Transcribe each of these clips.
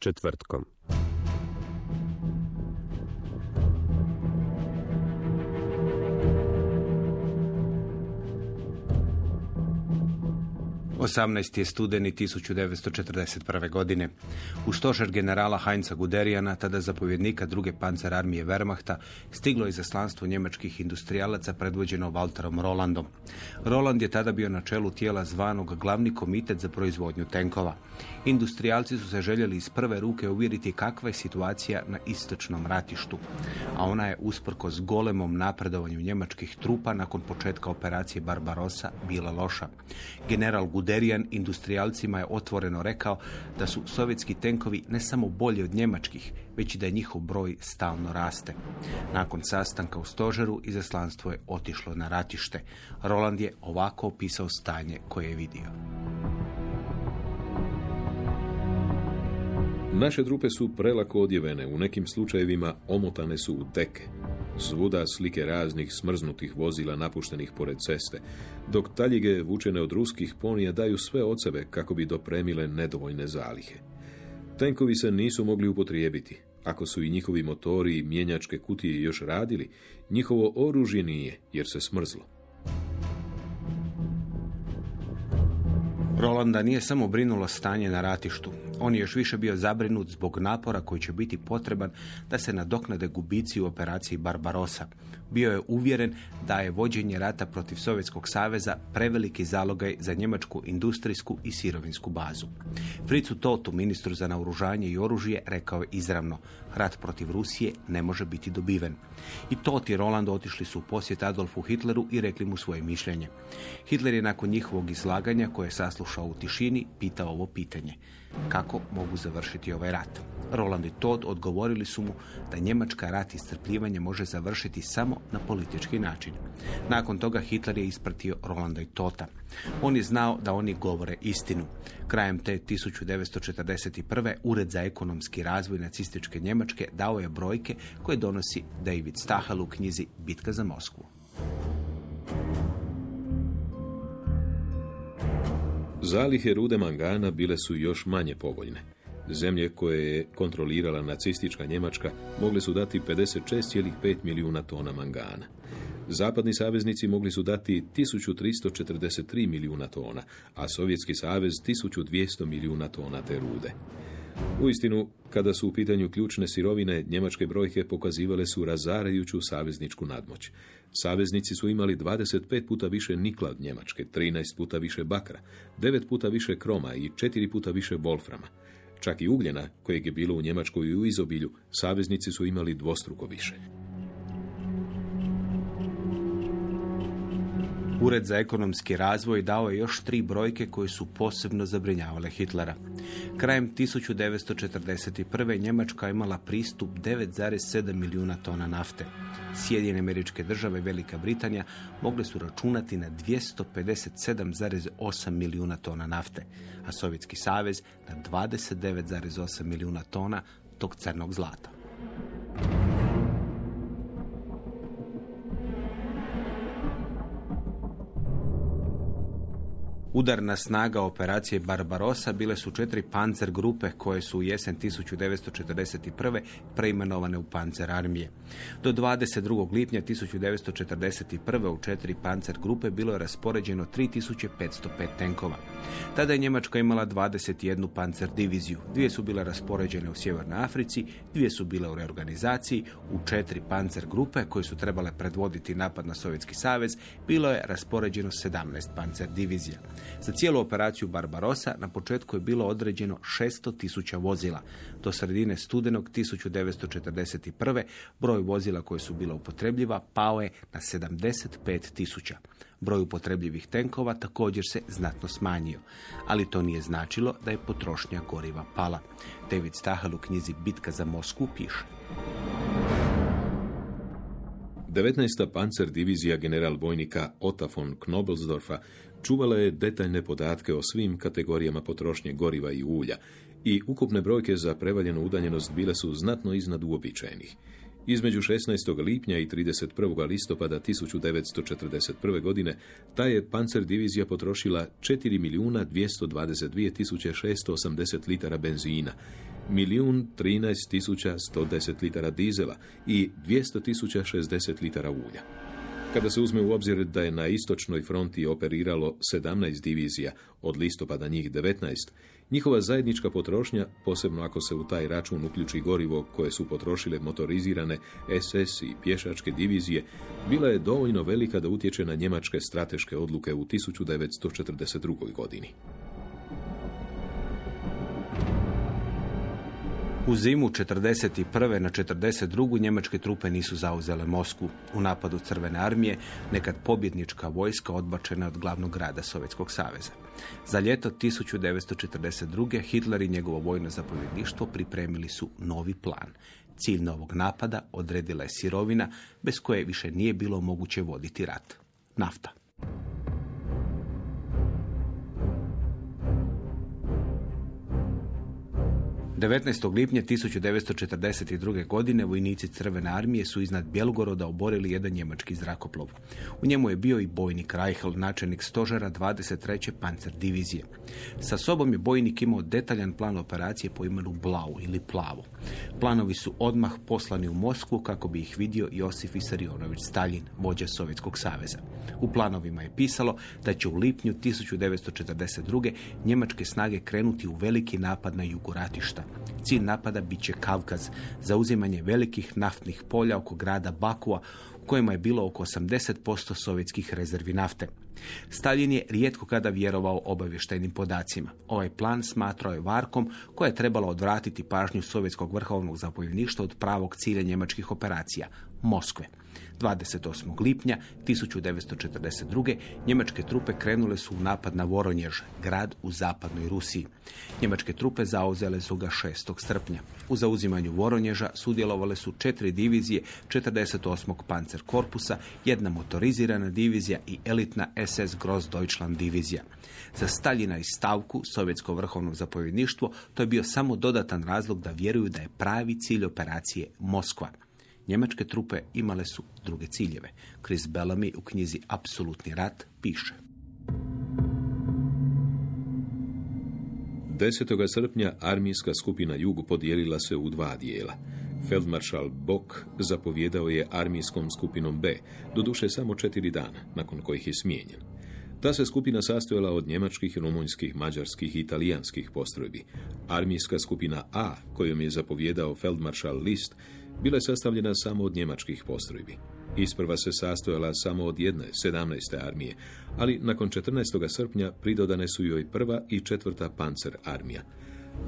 czetwertkom. 18. je studeni 1941. godine. U stožer generala Heinza Guderijana, tada zapovjednika druge pancer armije Wehrmachta, stiglo je zaslanstvo njemačkih industrijalaca predvođeno Walterom Rolandom. Roland je tada bio na čelu tijela zvanog glavni komitet za proizvodnju tenkova. Industrijalci su se željeli iz prve ruke uvjeriti kakva je situacija na istočnom ratištu, a ona je usprkos golemom napredovanju njemačkih trupa nakon početka operacije Barbarossa bila loša. General Guderijan Guderian industrijalcima je otvoreno rekao da su sovjetski tenkovi ne samo bolji od njemačkih, već i da njihov broj stalno raste. Nakon sastanka u stožeru, izaslanstvo je otišlo na ratište. Roland je ovako opisao stanje koje je vidio. Naše trupe su prelako odjevene, u nekim slučajevima omotane su u teke. Svuda slike raznih smrznutih vozila napuštenih pored ceste, dok taljige vučene od ruskih ponija daju sve od sebe kako bi dopremile nedovoljne zalihe. Tenkovi se nisu mogli upotrijebiti. Ako su i njihovi motori i mjenjačke kutije još radili, njihovo oružje nije, jer se smrzlo. Rolanda nije samo brinulo stanje na ratištu. On je još više bio zabrinut zbog napora koji će biti potreban da se nadoknade gubici u operaciji Barbarossa. Bio je uvjeren da je vođenje rata protiv Sovjetskog saveza preveliki zalogaj za njemačku industrijsku i sirovinsku bazu. Fricu Totu, ministru za naoružanje i oružje, rekao je izravno rat protiv Rusije ne može biti dobiven. I Tot i Roland otišli su u posjet Adolfu Hitleru i rekli mu svoje mišljenje. Hitler je nakon njihovog izlaganja, koje je saslušao u tišini, pitao ovo pitanje. Kako mogu završiti ovaj rat? Roland i Todd odgovorili su mu da njemačka rat iscrpljivanja može završiti samo na politički način. Nakon toga Hitler je ispratio Rolanda i Tota. On je znao da oni govore istinu. Krajem te 1941. Ured za ekonomski razvoj nacističke Njemačke dao je brojke koje donosi David Stahel u knjizi Bitka za Moskvu. Zalihe rude mangana bile su još manje povoljne. Zemlje koje je kontrolirala nacistička Njemačka mogle su dati 56,5 milijuna tona mangana. Zapadni saveznici mogli su dati 1343 milijuna tona, a Sovjetski savez 1200 milijuna tona te rude. Uistinu, kada su u pitanju ključne sirovine, njemačke brojke pokazivale su razarajuću savezničku nadmoć. Saveznici su imali 25 puta više nikla od Njemačke, 13 puta više bakra, 9 puta više kroma i 4 puta više wolframa. Čak i ugljena, kojeg je bilo u Njemačkoj i u izobilju, saveznici su imali dvostruko više. Ured za ekonomski razvoj dao je još tri brojke koje su posebno zabrinjavale Hitlera. Krajem 1941. Njemačka je imala pristup 9,7 milijuna tona nafte. Sjedinjene američke države i Velika Britanija mogle su računati na 257,8 milijuna tona nafte, a Sovjetski savez na 29,8 milijuna tona tog crnog zlata. Udarna snaga operacije Barbarosa bile su četiri pancer grupe koje su u jesen 1941. preimenovane u pancer armije. Do 22. lipnja 1941. u četiri pancer grupe bilo je raspoređeno 3505 tenkova. Tada je Njemačka imala 21 pancer diviziju. Dvije su bile raspoređene u Sjevernoj Africi, dvije su bile u reorganizaciji, u četiri pancer grupe koje su trebale predvoditi napad na Sovjetski savez, bilo je raspoređeno 17 pancer divizija. Za cijelu operaciju Barbarosa na početku je bilo određeno 600 tisuća vozila. Do sredine studenog 1941. broj vozila koje su bila upotrebljiva pao je na 75 tisuća. Broj upotrebljivih tenkova također se znatno smanjio, ali to nije značilo da je potrošnja goriva pala. David Stahel u knjizi Bitka za Moskvu piše. 19. pancer divizija general vojnika Ota von Knobelsdorfa čuvala je detaljne podatke o svim kategorijama potrošnje goriva i ulja i ukupne brojke za prevaljenu udaljenost bile su znatno iznad uobičajenih. Između 16. lipnja i 31. listopada 1941. godine ta je pancer divizija potrošila 4 milijuna 222 tisuće 680 litara benzina, milijun 13 tisuća 110 litara dizela i 200 tisuća 60 litara ulja. Kada se uzme u obzir da je na istočnoj fronti operiralo 17 divizija, od listopada njih 19, njihova zajednička potrošnja, posebno ako se u taj račun uključi gorivo koje su potrošile motorizirane SS i pješačke divizije, bila je dovoljno velika da utječe na njemačke strateške odluke u 1942. godini. U zimu 41. na 42. njemačke trupe nisu zauzele Moskvu. U napadu Crvene armije nekad pobjednička vojska odbačena od glavnog grada Sovjetskog saveza. Za ljeto 1942. Hitler i njegovo vojno zapovjedništvo pripremili su novi plan. Cilj novog napada odredila je sirovina bez koje više nije bilo moguće voditi rat. Nafta. 19. lipnja 1942. godine vojnici Crvene armije su iznad Bjelgoroda oborili jedan njemački zrakoplov. U njemu je bio i bojnik Reichel, načelnik stožera 23. pancer divizije. Sa sobom je bojnik imao detaljan plan operacije po imenu Blau ili Plavo. Planovi su odmah poslani u Moskvu kako bi ih vidio Josif Isarionović Stalin, vođa Sovjetskog saveza. U planovima je pisalo da će u lipnju 1942. njemačke snage krenuti u veliki napad na juguratišta. Cilj napada bit će Kavkaz, zauzimanje velikih naftnih polja oko grada Bakua, u kojima je bilo oko 80% sovjetskih rezervi nafte. Stalin je rijetko kada vjerovao obavještajnim podacima. Ovaj plan smatrao je varkom koja je trebala odvratiti pažnju sovjetskog vrhovnog zapovjedništva od pravog cilja njemačkih operacija, Moskve. 28. lipnja 1942. njemačke trupe krenule su u napad na Voronjež, grad u zapadnoj Rusiji. Njemačke trupe zauzele su ga 6. srpnja. U zauzimanju Voronježa sudjelovale su četiri divizije 48. pancer korpusa, jedna motorizirana divizija i elitna SS Grossdeutschland divizija. Za Staljina i stavku, sovjetsko vrhovno zapovjedništvo, to je bio samo dodatan razlog da vjeruju da je pravi cilj operacije Moskva. Njemačke trupe imale su druge ciljeve. Chris Bellamy u knjizi Apsolutni rat piše. 10. srpnja armijska skupina Jugu podijelila se u dva dijela. Feldmaršal Bok zapovjedao je armijskom skupinom B, doduše samo četiri dana, nakon kojih je smijenjen. Ta se skupina sastojala od njemačkih, rumunjskih, mađarskih i italijanskih postrojbi. Armijska skupina A, kojom je zapovjedao Feldmaršal List, bila je sastavljena samo od njemačkih postrojbi. Isprva se sastojala samo od jedne, 17. armije, ali nakon 14. srpnja pridodane su joj prva i četvrta pancer armija.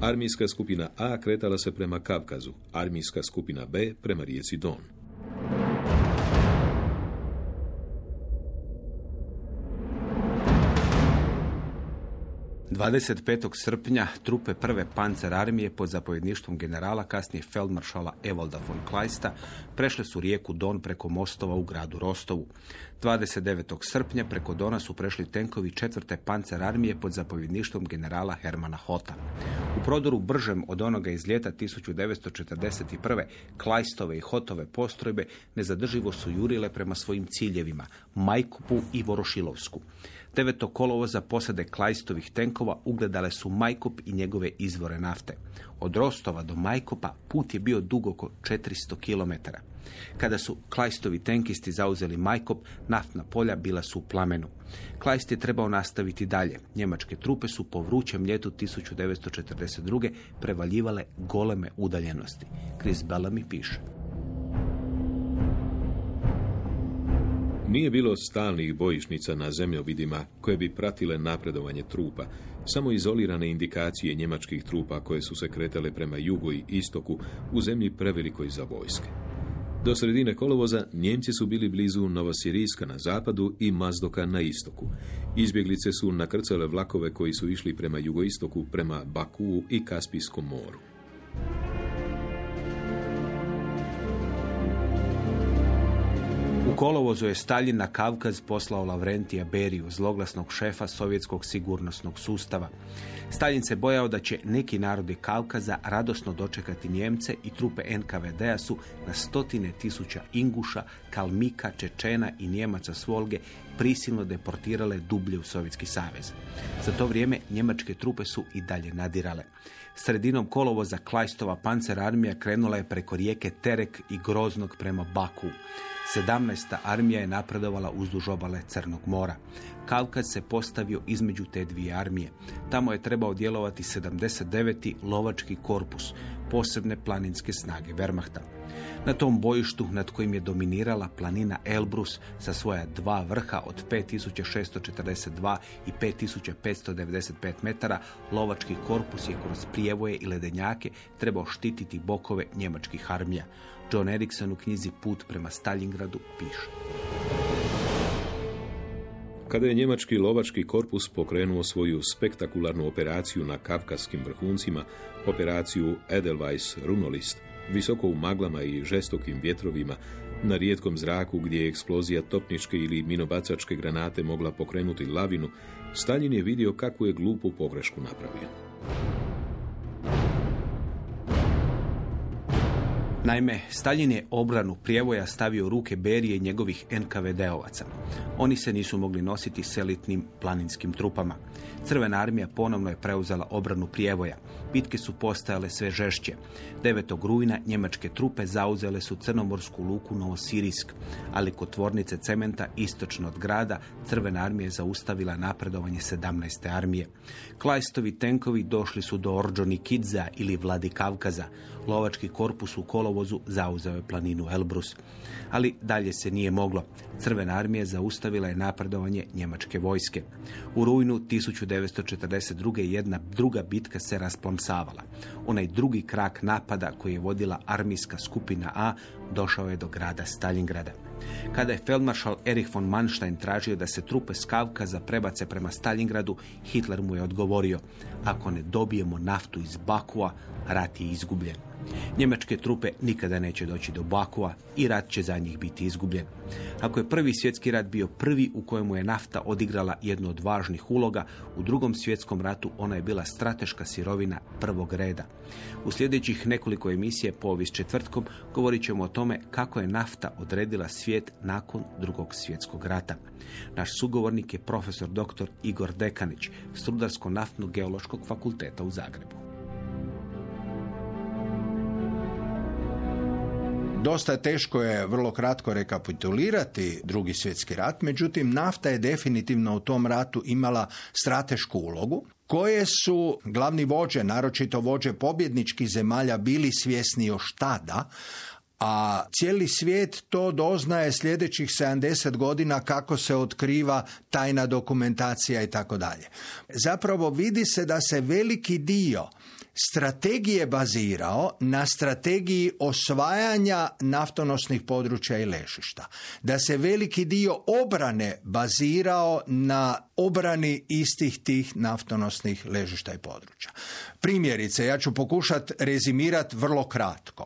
Armijska skupina A kretala se prema Kavkazu, armijska skupina B prema rijeci Don. 25. srpnja trupe prve pancer armije pod zapovjedništvom generala, kasnije feldmaršala Evalda von Kleista, prešle su rijeku Don preko mostova u gradu Rostovu. 29. srpnja preko Dona su prešli tenkovi četvrte pancer armije pod zapovjedništvom generala Hermana Hota. U prodoru bržem od onoga iz ljeta 1941. Kleistove i Hotove postrojbe nezadrživo su jurile prema svojim ciljevima, Majkupu i Vorošilovsku. 9. kolovoza posade Klajstovih tenkova ugledale su Majkop i njegove izvore nafte. Od Rostova do Majkopa put je bio dug oko 400 km. Kada su Klajstovi tenkisti zauzeli Majkop, naftna polja bila su u plamenu. Klajst je trebao nastaviti dalje. Njemačke trupe su po vrućem ljetu 1942. prevaljivale goleme udaljenosti. Chris Bellamy piše. Nije bilo stalnih bojišnica na zemljovidima koje bi pratile napredovanje trupa, samo izolirane indikacije njemačkih trupa koje su se kretale prema jugu i istoku u zemlji prevelikoj za vojske. Do sredine kolovoza Njemci su bili blizu Novosirijska na zapadu i Mazdoka na istoku. Izbjeglice su nakrcale vlakove koji su išli prema jugoistoku, prema Bakuu i Kaspijskom moru. Kolovozu je Stalin na Kavkaz poslao Lavrentija Beriju, zloglasnog šefa sovjetskog sigurnosnog sustava. Stalin se bojao da će neki narodi Kavkaza radosno dočekati Njemce i trupe NKVD-a su na stotine tisuća Inguša, Kalmika, Čečena i Njemaca s Volge prisilno deportirale dublje u Sovjetski savez. Za to vrijeme njemačke trupe su i dalje nadirale. Sredinom kolovoza Klajstova pancer armija krenula je preko rijeke Terek i Groznog prema Baku. 17. armija je napredovala uzduž obale Crnog mora. Kavkaz se postavio između te dvije armije. Tamo je trebao djelovati 79. lovački korpus, posebne planinske snage Wehrmachta. Na tom bojištu nad kojim je dominirala planina Elbrus sa svoja dva vrha od 5642 i 5595 metara, lovački korpus je kroz prijevoje i ledenjake trebao štititi bokove njemačkih armija. John Erikson u knjizi Put prema Stalingradu piše. Kada je njemački lovački korpus pokrenuo svoju spektakularnu operaciju na kavkaskim vrhuncima, operaciju Edelweiss Runolist, visoko u maglama i žestokim vjetrovima, na rijetkom zraku gdje je eksplozija topničke ili minobacačke granate mogla pokrenuti lavinu, Stalin je vidio kakvu je glupu pogrešku napravio. Naime, Stalin je obranu prijevoja stavio ruke Berije i njegovih NKVD-ovaca. Oni se nisu mogli nositi s elitnim planinskim trupama. Crvena armija ponovno je preuzela obranu prijevoja. Bitke su postajale sve žešće. 9. rujna njemačke trupe zauzele su crnomorsku luku Novosirisk, ali kod tvornice cementa istočno od grada Crvena armija zaustavila napredovanje 17. armije. Klajstovi tenkovi došli su do Orđoni Kidza ili Vladi Kavkaza. Lovački korpus u kolovozu zauzeo je planinu Elbrus. Ali dalje se nije moglo. Crvena armija zaustavila je napredovanje njemačke vojske. U rujnu 1942. jedna druga bitka se rasplomsavala. Onaj drugi krak napada koji je vodila armijska skupina A došao je do grada Stalingrada. Kada je feldmaršal Erich von Manstein tražio da se trupe s Kavkaza prebace prema Stalingradu, Hitler mu je odgovorio, ako ne dobijemo naftu iz Bakua, rat je izgubljen. Njemačke trupe nikada neće doći do Bakua i rat će za njih biti izgubljen. Ako je prvi svjetski rat bio prvi u kojemu je nafta odigrala jednu od važnih uloga, u drugom svjetskom ratu ona je bila strateška sirovina prvog reda. U sljedećih nekoliko emisije povijest četvrtkom govorit ćemo o tome kako je nafta odredila svijet nakon drugog svjetskog rata. Naš sugovornik je profesor dr. Igor Dekanić, Strudarsko-naftnog geološkog fakulteta u Zagrebu. Dosta teško je vrlo kratko rekapitulirati drugi svjetski rat, međutim nafta je definitivno u tom ratu imala stratešku ulogu koje su glavni vođe, naročito vođe pobjedničkih zemalja, bili svjesni još tada, a cijeli svijet to doznaje sljedećih 70 godina kako se otkriva tajna dokumentacija i tako dalje. Zapravo vidi se da se veliki dio strategije bazirao na strategiji osvajanja naftonosnih područja i ležišta. Da se veliki dio obrane bazirao na obrani istih tih naftonosnih ležišta i područja. Primjerice, ja ću pokušati rezimirati vrlo kratko.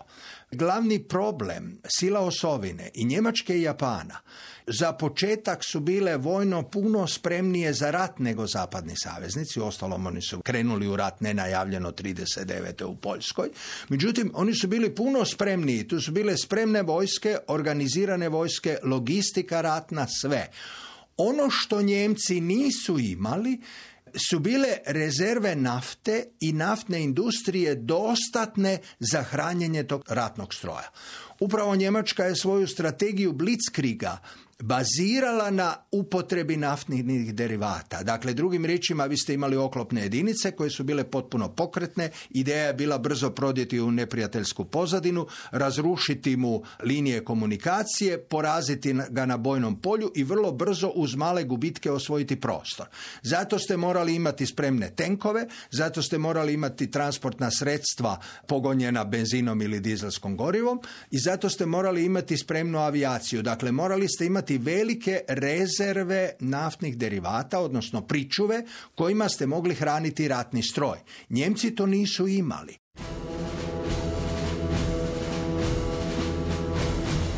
Glavni problem sila osovine i Njemačke i Japana za početak su bile vojno puno spremnije za rat nego zapadni saveznici. Ostalom oni su krenuli u rat nenajavljeno 39. u Poljskoj. Međutim, oni su bili puno spremniji. Tu su bile spremne vojske, organizirane vojske, logistika ratna, sve. Ono što Njemci nisu imali su bile rezerve nafte i naftne industrije dostatne za hranjenje tog ratnog stroja. Upravo Njemačka je svoju strategiju Blitzkriega bazirala na upotrebi naftnih derivata. Dakle, drugim riječima, vi ste imali oklopne jedinice koje su bile potpuno pokretne. Ideja je bila brzo prodjeti u neprijateljsku pozadinu, razrušiti mu linije komunikacije, poraziti ga na bojnom polju i vrlo brzo uz male gubitke osvojiti prostor. Zato ste morali imati spremne tenkove, zato ste morali imati transportna sredstva pogonjena benzinom ili dizelskom gorivom i zato ste morali imati spremnu avijaciju. Dakle, morali ste imati imati velike rezerve naftnih derivata, odnosno pričuve, kojima ste mogli hraniti ratni stroj. Njemci to nisu imali.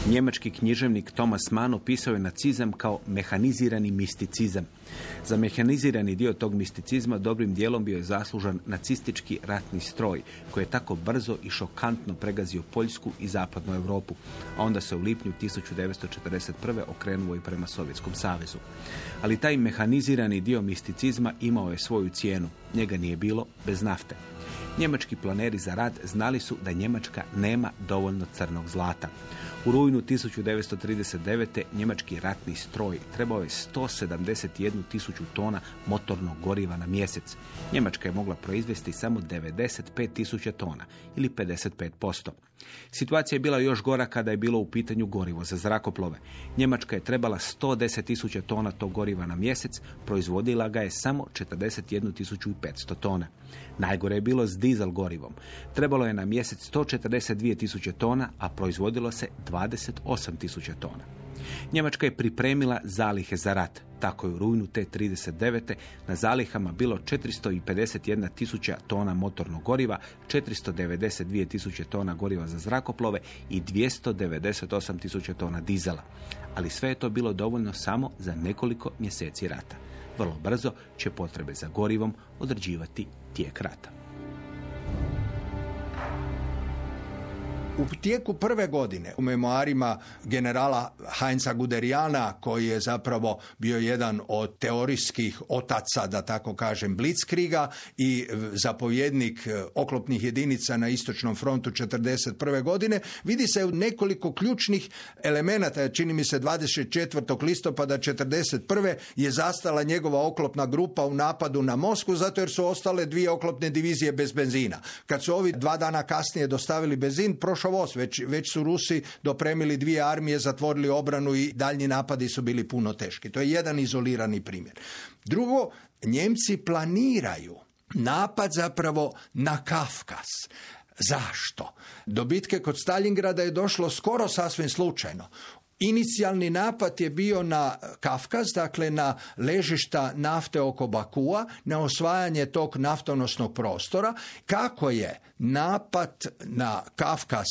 Njemački književnik Thomas Mann opisao je nacizam kao mehanizirani misticizam. Za mehanizirani dio tog misticizma dobrim dijelom bio je zaslužan nacistički ratni stroj, koji je tako brzo i šokantno pregazio Poljsku i zapadnu Europu, a onda se u lipnju 1941. okrenuo i prema Sovjetskom savezu. Ali taj mehanizirani dio misticizma imao je svoju cijenu. Njega nije bilo bez nafte. Njemački planeri za rad znali su da Njemačka nema dovoljno crnog zlata. U rujnu 1939. njemački ratni stroj trebao je 171 tisuću tona motornog goriva na mjesec. Njemačka je mogla proizvesti samo 95 tisuća tona ili 55%. Situacija je bila još gora kada je bilo u pitanju gorivo za zrakoplove. Njemačka je trebala 110 tisuća tona tog goriva na mjesec, proizvodila ga je samo 41.500 tona. Najgore je bilo s dizel gorivom. Trebalo je na mjesec 142 tisuće tona, a proizvodilo se 28 tisuća tona. Njemačka je pripremila zalihe za rat. Tako je u rujnu te 39. na zalihama bilo 451 tisuća tona motornog goriva, 492 tisuće tona goriva za zrakoplove i 298 tisuća tona dizela. Ali sve je to bilo dovoljno samo za nekoliko mjeseci rata. Vrlo brzo će potrebe za gorivom određivati tijek rata. U tijeku prve godine u memoarima generala Heinza Guderijana, koji je zapravo bio jedan od teorijskih otaca, da tako kažem, Blitzkriga i zapovjednik e, oklopnih jedinica na istočnom frontu 1941. godine, vidi se nekoliko ključnih elemenata. Čini mi se 24. listopada 1941. je zastala njegova oklopna grupa u napadu na Moskvu, zato jer su ostale dvije oklopne divizije bez benzina. Kad su ovi dva dana kasnije dostavili benzin, prošao voz, već, već su Rusi dopremili dvije armije, zatvorili obranu i daljnji napadi su bili puno teški. To je jedan izolirani primjer. Drugo, Njemci planiraju napad zapravo na Kafkas. Zašto? Do bitke kod Stalingrada je došlo skoro sasvim slučajno. Inicijalni napad je bio na Kafkaz, dakle na ležišta nafte oko Bakua, na osvajanje tog naftonosnog prostora. Kako je napad na Kafkaz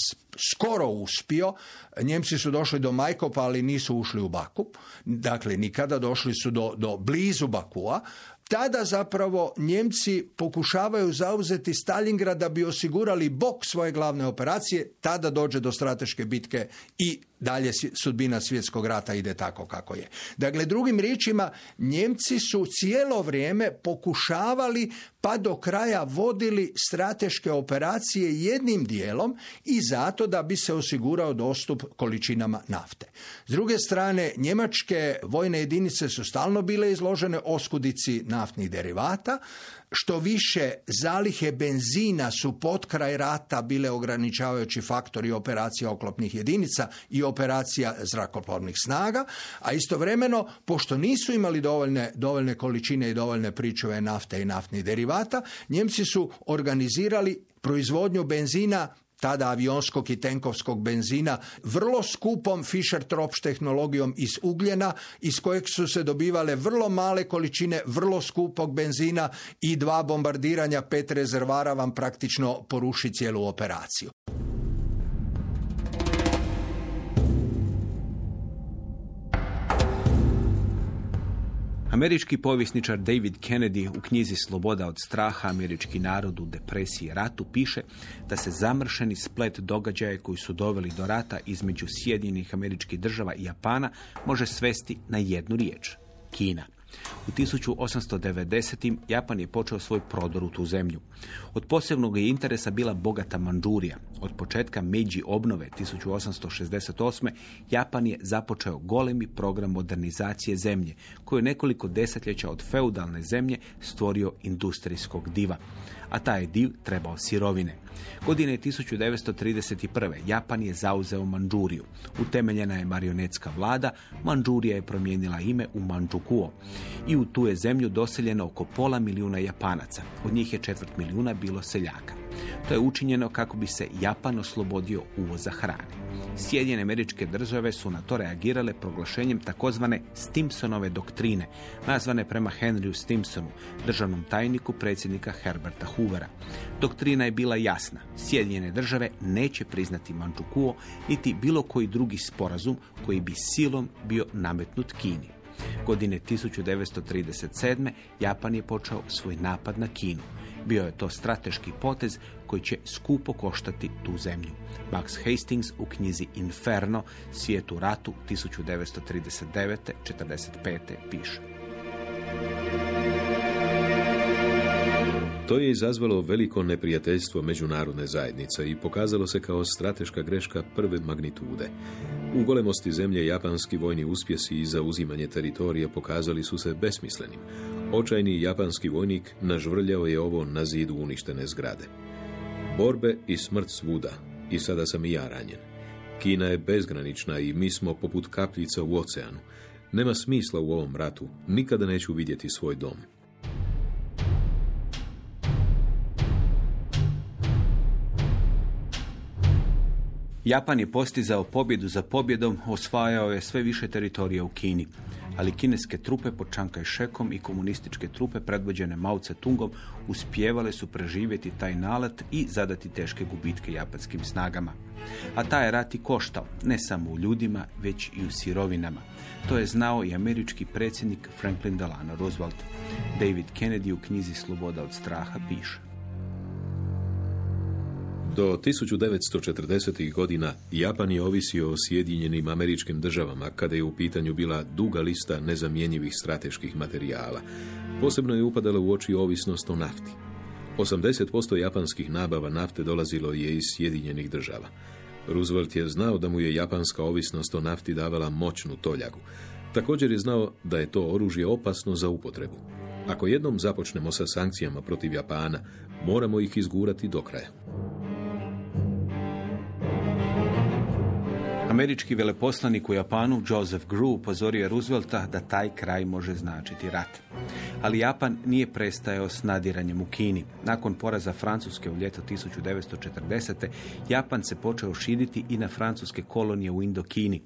skoro uspio, Njemci su došli do Majkopa, ali nisu ušli u Baku. Dakle, nikada došli su do, do blizu Bakua tada zapravo Njemci pokušavaju zauzeti Stalingrad da bi osigurali bok svoje glavne operacije, tada dođe do strateške bitke i dalje sudbina svjetskog rata ide tako kako je. Dakle, drugim riječima, Njemci su cijelo vrijeme pokušavali pa do kraja vodili strateške operacije jednim dijelom i zato da bi se osigurao dostup količinama nafte. S druge strane, njemačke vojne jedinice su stalno bile izložene oskudici naftnih derivata, što više zalihe benzina su pod kraj rata bile ograničavajući faktori operacija oklopnih jedinica i operacija zrakoplovnih snaga, a istovremeno, pošto nisu imali dovoljne, dovoljne količine i dovoljne pričove nafte i naftnih derivata, Njemci su organizirali proizvodnju benzina tada avionskog i tenkovskog benzina, vrlo skupom Fischer-Tropsch tehnologijom iz ugljena, iz kojeg su se dobivale vrlo male količine vrlo skupog benzina i dva bombardiranja pet rezervara vam praktično poruši cijelu operaciju. Američki povjesničar David Kennedy u knjizi Sloboda od straha, američki narod u depresiji ratu piše da se zamršeni splet događaja koji su doveli do rata između Sjedinjenih američkih država i Japana može svesti na jednu riječ. Kina. U 1890. Japan je počeo svoj prodor u tu zemlju. Od posebnog je interesa bila bogata Manđurija. Od početka Meiji obnove 1868. Japan je započeo golemi program modernizacije zemlje, koji je nekoliko desetljeća od feudalne zemlje stvorio industrijskog diva a taj div trebao sirovine. Godine 1931. Japan je zauzeo Manđuriju. Utemeljena je marionetska vlada, Manđurija je promijenila ime u Manđukuo. I u tu je zemlju doseljeno oko pola milijuna Japanaca. Od njih je četvrt milijuna bilo seljaka. To je učinjeno kako bi se Japan oslobodio uvoza hrane. Sjedinjene američke države su na to reagirale proglašenjem takozvane Stimsonove doktrine, nazvane prema Henryu Stimsonu, državnom tajniku predsjednika Herberta Hoovera. Doktrina je bila jasna. Sjedinjene države neće priznati Mančukuo niti bilo koji drugi sporazum koji bi silom bio nametnut Kini. Godine 1937. Japan je počeo svoj napad na Kinu. Bio je to strateški potez koji će skupo koštati tu zemlju. Max Hastings u knjizi Inferno, svijetu ratu 1939. 45. piše. To je izazvalo veliko neprijateljstvo međunarodne zajednice i pokazalo se kao strateška greška prve magnitude. U golemosti zemlje japanski vojni uspjesi i zauzimanje teritorija pokazali su se besmislenim. Očajni japanski vojnik nažvrljao je ovo na zidu uništene zgrade. Borbe i smrt svuda, i sada sam i ja ranjen. Kina je bezgranična i mi smo poput kapljica u oceanu. Nema smisla u ovom ratu, nikada neću vidjeti svoj dom. Japan je postizao pobjedu za pobjedom, osvajao je sve više teritorija u Kini. Ali kineske trupe pod Čankaj Šekom i komunističke trupe predvođene Mao Tse-tungom uspjevale su preživjeti taj nalet i zadati teške gubitke japanskim snagama. A taj rat i koštao, ne samo u ljudima, već i u sirovinama. To je znao i američki predsjednik Franklin Delano Roosevelt. David Kennedy u knjizi Sloboda od straha piše. Do 1940. godina Japan je ovisio o Sjedinjenim američkim državama kada je u pitanju bila duga lista nezamjenjivih strateških materijala. Posebno je upadala u oči ovisnost o nafti. 80% japanskih nabava nafte dolazilo je iz Sjedinjenih država. Roosevelt je znao da mu je japanska ovisnost o nafti davala moćnu toljagu. Također je znao da je to oružje opasno za upotrebu. Ako jednom započnemo sa sankcijama protiv Japana, moramo ih izgurati do kraja. Američki veleposlanik u Japanu Joseph Grew upozorio je Roosevelta da taj kraj može značiti rat. Ali Japan nije prestajao s nadiranjem u Kini. Nakon poraza Francuske u ljeto 1940. Japan se počeo širiti i na francuske kolonije u Indokini.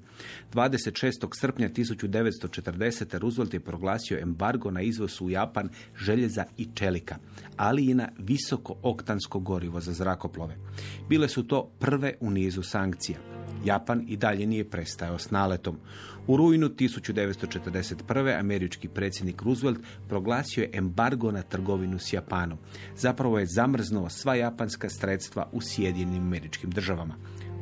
26. srpnja 1940. Roosevelt je proglasio embargo na izvoz u Japan željeza i čelika, ali i na visoko oktansko gorivo za zrakoplove. Bile su to prve u nizu sankcija. Japan i dalje nije prestajao s naletom. U rujnu 1941. američki predsjednik Roosevelt proglasio je embargo na trgovinu s Japanom. Zapravo je zamrznuo sva japanska sredstva u Sjedinjenim američkim državama.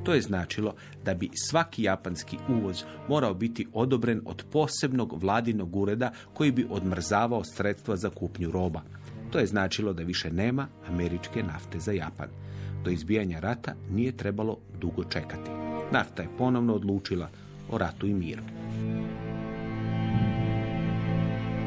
To je značilo da bi svaki japanski uvoz morao biti odobren od posebnog vladinog ureda koji bi odmrzavao sredstva za kupnju roba. To je značilo da više nema američke nafte za Japan. Do izbijanja rata nije trebalo dugo čekati. Nafta je ponovno odlučila o ratu i miru.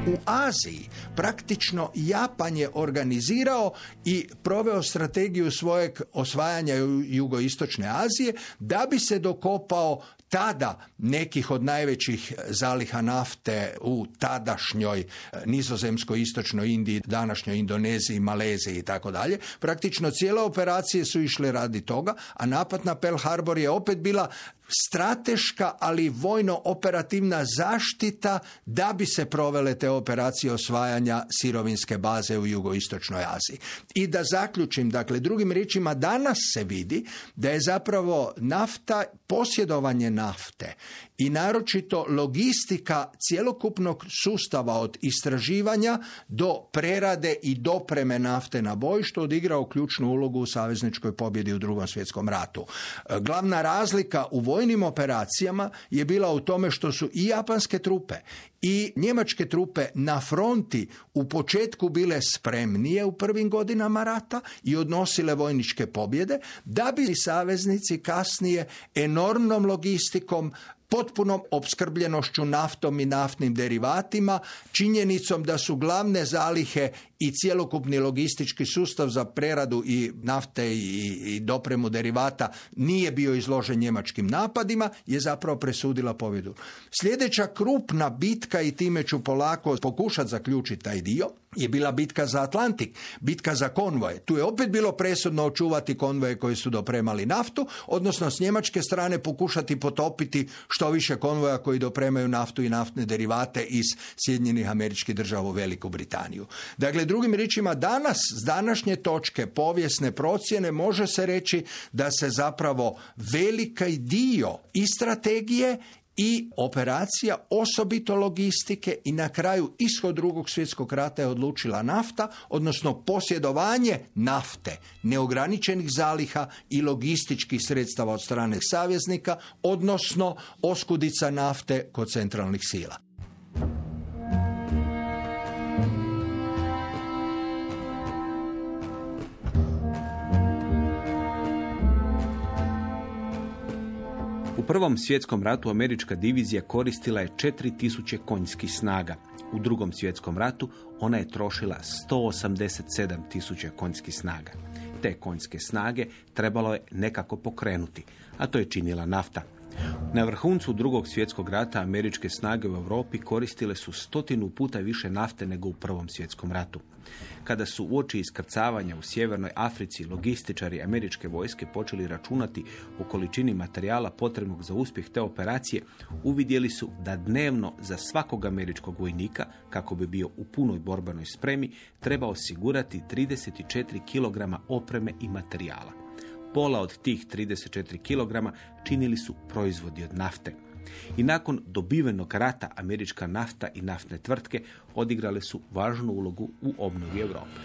U Aziji praktično Japan je organizirao i proveo strategiju svojeg osvajanja jugoistočne Azije da bi se dokopao tada nekih od najvećih zaliha nafte u tadašnjoj e, nizozemskoj istočnoj Indiji, današnjoj Indoneziji, Maleziji i tako dalje. Praktično cijele operacije su išle radi toga, a napad na Pearl Harbor je opet bila strateška, ali vojno-operativna zaštita da bi se provele te operacije osvajanja sirovinske baze u jugoistočnoj Aziji. I da zaključim, dakle, drugim riječima, danas se vidi da je zapravo nafta, posjedovanje nafte i naročito logistika cjelokupnog sustava od istraživanja do prerade i dopreme nafte na boj, što odigrao ključnu ulogu u savezničkoj pobjedi u drugom svjetskom ratu. Glavna razlika u vojnim operacijama je bila u tome što su i japanske trupe i njemačke trupe na fronti u početku bile spremnije u prvim godinama rata i odnosile vojničke pobjede, da bi saveznici kasnije enormnom logistikom potpunom opskrbljenošću naftom i naftnim derivatima, činjenicom da su glavne zalihe i cjelokupni logistički sustav za preradu i nafte i, dopremu derivata nije bio izložen njemačkim napadima, je zapravo presudila pobjedu. Sljedeća krupna bitka, i time ću polako pokušati zaključiti taj dio, je bila bitka za Atlantik, bitka za konvoje. Tu je opet bilo presudno očuvati konvoje koji su dopremali naftu, odnosno s njemačke strane pokušati potopiti što više konvoja koji dopremaju naftu i naftne derivate iz Sjedinjenih američkih država u Veliku Britaniju. Dakle, drugim riječima, danas, s današnje točke povijesne procjene, može se reći da se zapravo velika dio i strategije i operacija, osobito logistike i na kraju ishod drugog svjetskog rata je odlučila nafta, odnosno posjedovanje nafte, neograničenih zaliha i logističkih sredstava od strane saveznika, odnosno oskudica nafte kod centralnih sila. Prvom svjetskom ratu američka divizija koristila je 4000 konjskih snaga. U Drugom svjetskom ratu ona je trošila 187 tisuća konjskih snaga. Te konjske snage trebalo je nekako pokrenuti, a to je činila nafta. Na vrhuncu drugog svjetskog rata američke snage u Europi koristile su stotinu puta više nafte nego u Prvom svjetskom ratu. Kada su uoči iskrcavanja u Sjevernoj Africi logističari američke vojske počeli računati o količini materijala potrebnog za uspjeh te operacije, uvidjeli su da dnevno za svakog američkog vojnika, kako bi bio u punoj borbenoj spremi, treba osigurati 34 kg opreme i materijala. Pola od tih 34 kg činili su proizvodi od nafte. I nakon dobivenog rata američka nafta i naftne tvrtke odigrale su važnu ulogu u obnovi Europe.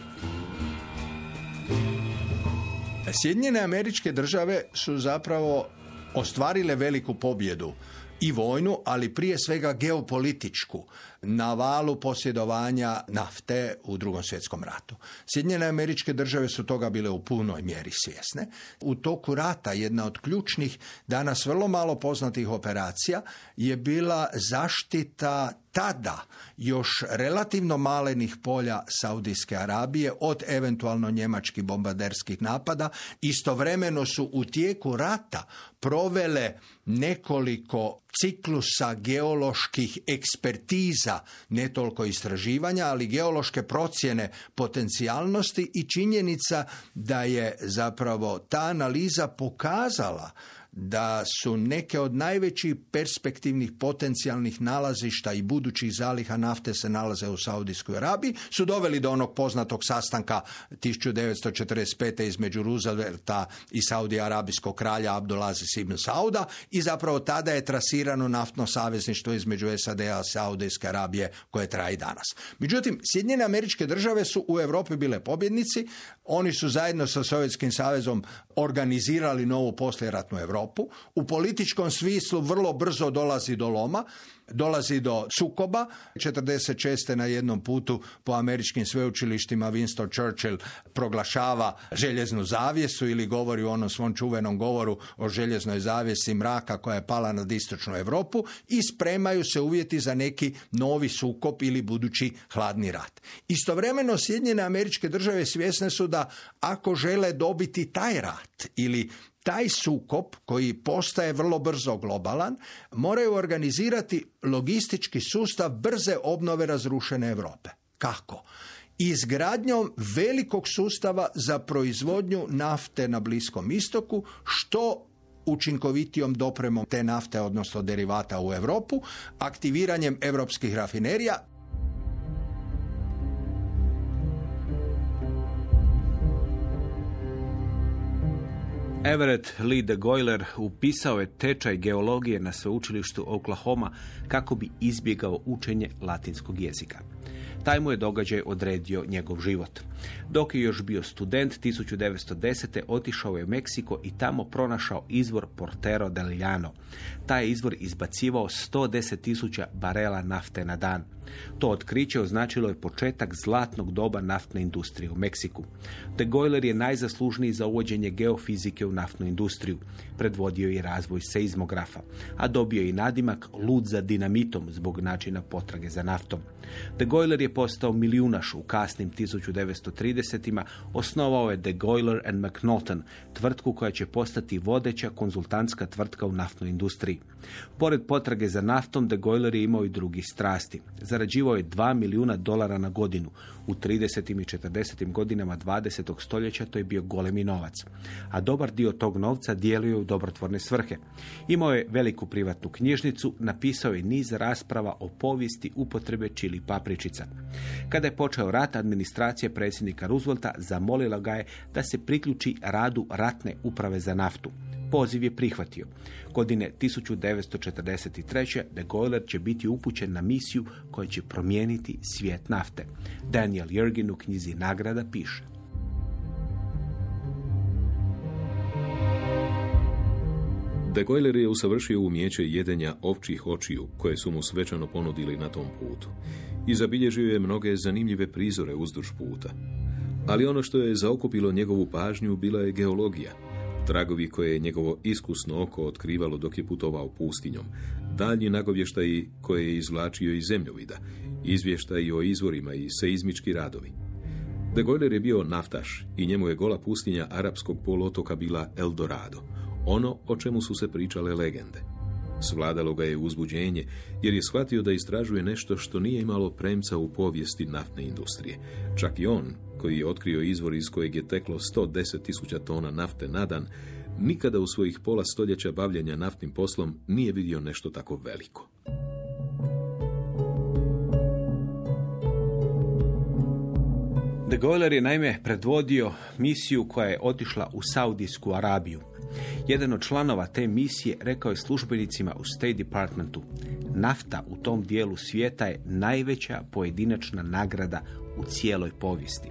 Sjedinjene američke države su zapravo ostvarile veliku pobjedu i vojnu, ali prije svega geopolitičku na valu posjedovanja nafte u drugom svjetskom ratu. Sjedinjene američke države su toga bile u punoj mjeri svjesne. U toku rata jedna od ključnih, danas vrlo malo poznatih operacija je bila zaštita tada još relativno malenih polja Saudijske Arabije od eventualno njemačkih bombarderskih napada. Istovremeno su u tijeku rata provele nekoliko ciklusa geoloških ekspertiza, ne toliko istraživanja, ali geološke procjene potencijalnosti i činjenica da je zapravo ta analiza pokazala da su neke od najvećih perspektivnih potencijalnih nalazišta i budućih zaliha nafte se nalaze u Saudijskoj Arabiji, su doveli do onog poznatog sastanka 1945. između Roosevelta i Saudi-Arabijskog kralja Abdulaziz ibn Sauda i zapravo tada je trasirano naftno savezništvo između SAD-a i Saudijske Arabije koje traje danas. Međutim, Sjedinjene američke države su u Europi bile pobjednici, oni su zajedno sa Sovjetskim savezom organizirali novu poslijeratnu Europu. U političkom smislu vrlo brzo dolazi do loma dolazi do sukoba. 46. na jednom putu po američkim sveučilištima Winston Churchill proglašava željeznu zavjesu ili govori u onom svom čuvenom govoru o željeznoj zavjesi mraka koja je pala nad istočnu Europu i spremaju se uvjeti za neki novi sukob ili budući hladni rat. Istovremeno Sjedinjene američke države svjesne su da ako žele dobiti taj rat ili taj sukob koji postaje vrlo brzo globalan moraju organizirati logistički sustav brze obnove razrušene Europe. Kako? Izgradnjom velikog sustava za proizvodnju nafte na Bliskom istoku, što učinkovitijom dopremom te nafte, odnosno derivata u Europu, aktiviranjem europskih rafinerija Everett Lee de Goyler upisao je tečaj geologije na sveučilištu Oklahoma kako bi izbjegao učenje latinskog jezika. Taj mu je događaj odredio njegov život. Dok je još bio student, 1910. otišao je u Meksiko i tamo pronašao izvor Portero del Llano. Taj izvor izbacivao 110 tisuća barela nafte na dan. To otkriće označilo je početak zlatnog doba naftne industrije u Meksiku. De Goyler je najzaslužniji za uvođenje geofizike u naftnu industriju. Predvodio je razvoj seizmografa, a dobio je nadimak lud za dinamitom zbog načina potrage za naftom. De Goyler je postao milijunaš u kasnim 1930-ima, osnovao je De Goyler and McNaughton, tvrtku koja će postati vodeća konzultantska tvrtka u naftnoj industriji. Pored potrage za naftom, De Goyler je imao i drugi strasti. Zarađivao je 2 milijuna dolara na godinu. U 30. i 40. godinama 20. stoljeća to je bio golemi novac. A dobar dio tog novca dijelio je u dobrotvorne svrhe. Imao je veliku privatnu knjižnicu, napisao je niz rasprava o povijesti upotrebe čili papričica. Kada je počeo rat, administracija predsjednika Roosevelta zamolila ga je da se priključi radu ratne uprave za naftu. Poziv je prihvatio. Godine 1943. de Goyler će biti upućen na misiju koja će promijeniti svijet nafte. Daniel Jurgin u knjizi Nagrada piše. De Goyler je usavršio umijeće jedenja ovčih očiju, koje su mu svečano ponudili na tom putu. I zabilježio je mnoge zanimljive prizore uzduž puta. Ali ono što je zaokupilo njegovu pažnju bila je geologija. Tragovi koje je njegovo iskusno oko otkrivalo dok je putovao pustinjom, daljnji nagovještaji koje je izvlačio iz zemljovida, izvještaji o izvorima i seizmički radovi. De Goyler je bio naftaš i njemu je gola pustinja arapskog poluotoka bila Eldorado, ono o čemu su se pričale legende. Svladalo ga je uzbuđenje, jer je shvatio da istražuje nešto što nije imalo premca u povijesti naftne industrije. Čak i on, koji je otkrio izvor iz kojeg je teklo 110 tisuća tona nafte na dan, nikada u svojih pola stoljeća bavljenja naftnim poslom nije vidio nešto tako veliko. De je naime predvodio misiju koja je otišla u Saudijsku Arabiju. Jedan od članova te misije rekao je službenicima u State Departmentu nafta u tom dijelu svijeta je najveća pojedinačna nagrada u cijeloj povijesti.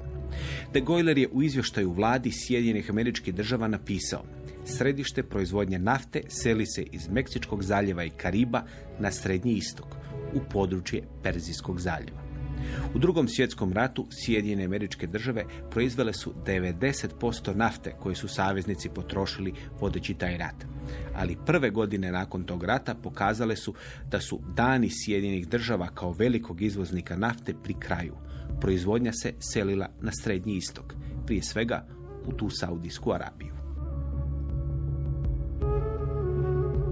De Goyler je u izvještaju vladi Sjedinjenih američkih država napisao Središte proizvodnje nafte seli se iz Meksičkog zaljeva i Kariba na Srednji istok, u područje Perzijskog zaljeva. U drugom svjetskom ratu Sjedinjene američke države proizvele su 90% nafte koje su saveznici potrošili vodeći taj rat. Ali prve godine nakon tog rata pokazale su da su dani Sjedinjenih država kao velikog izvoznika nafte pri kraju. Proizvodnja se selila na Srednji istok, prije svega u tu Saudijsku Arabiju.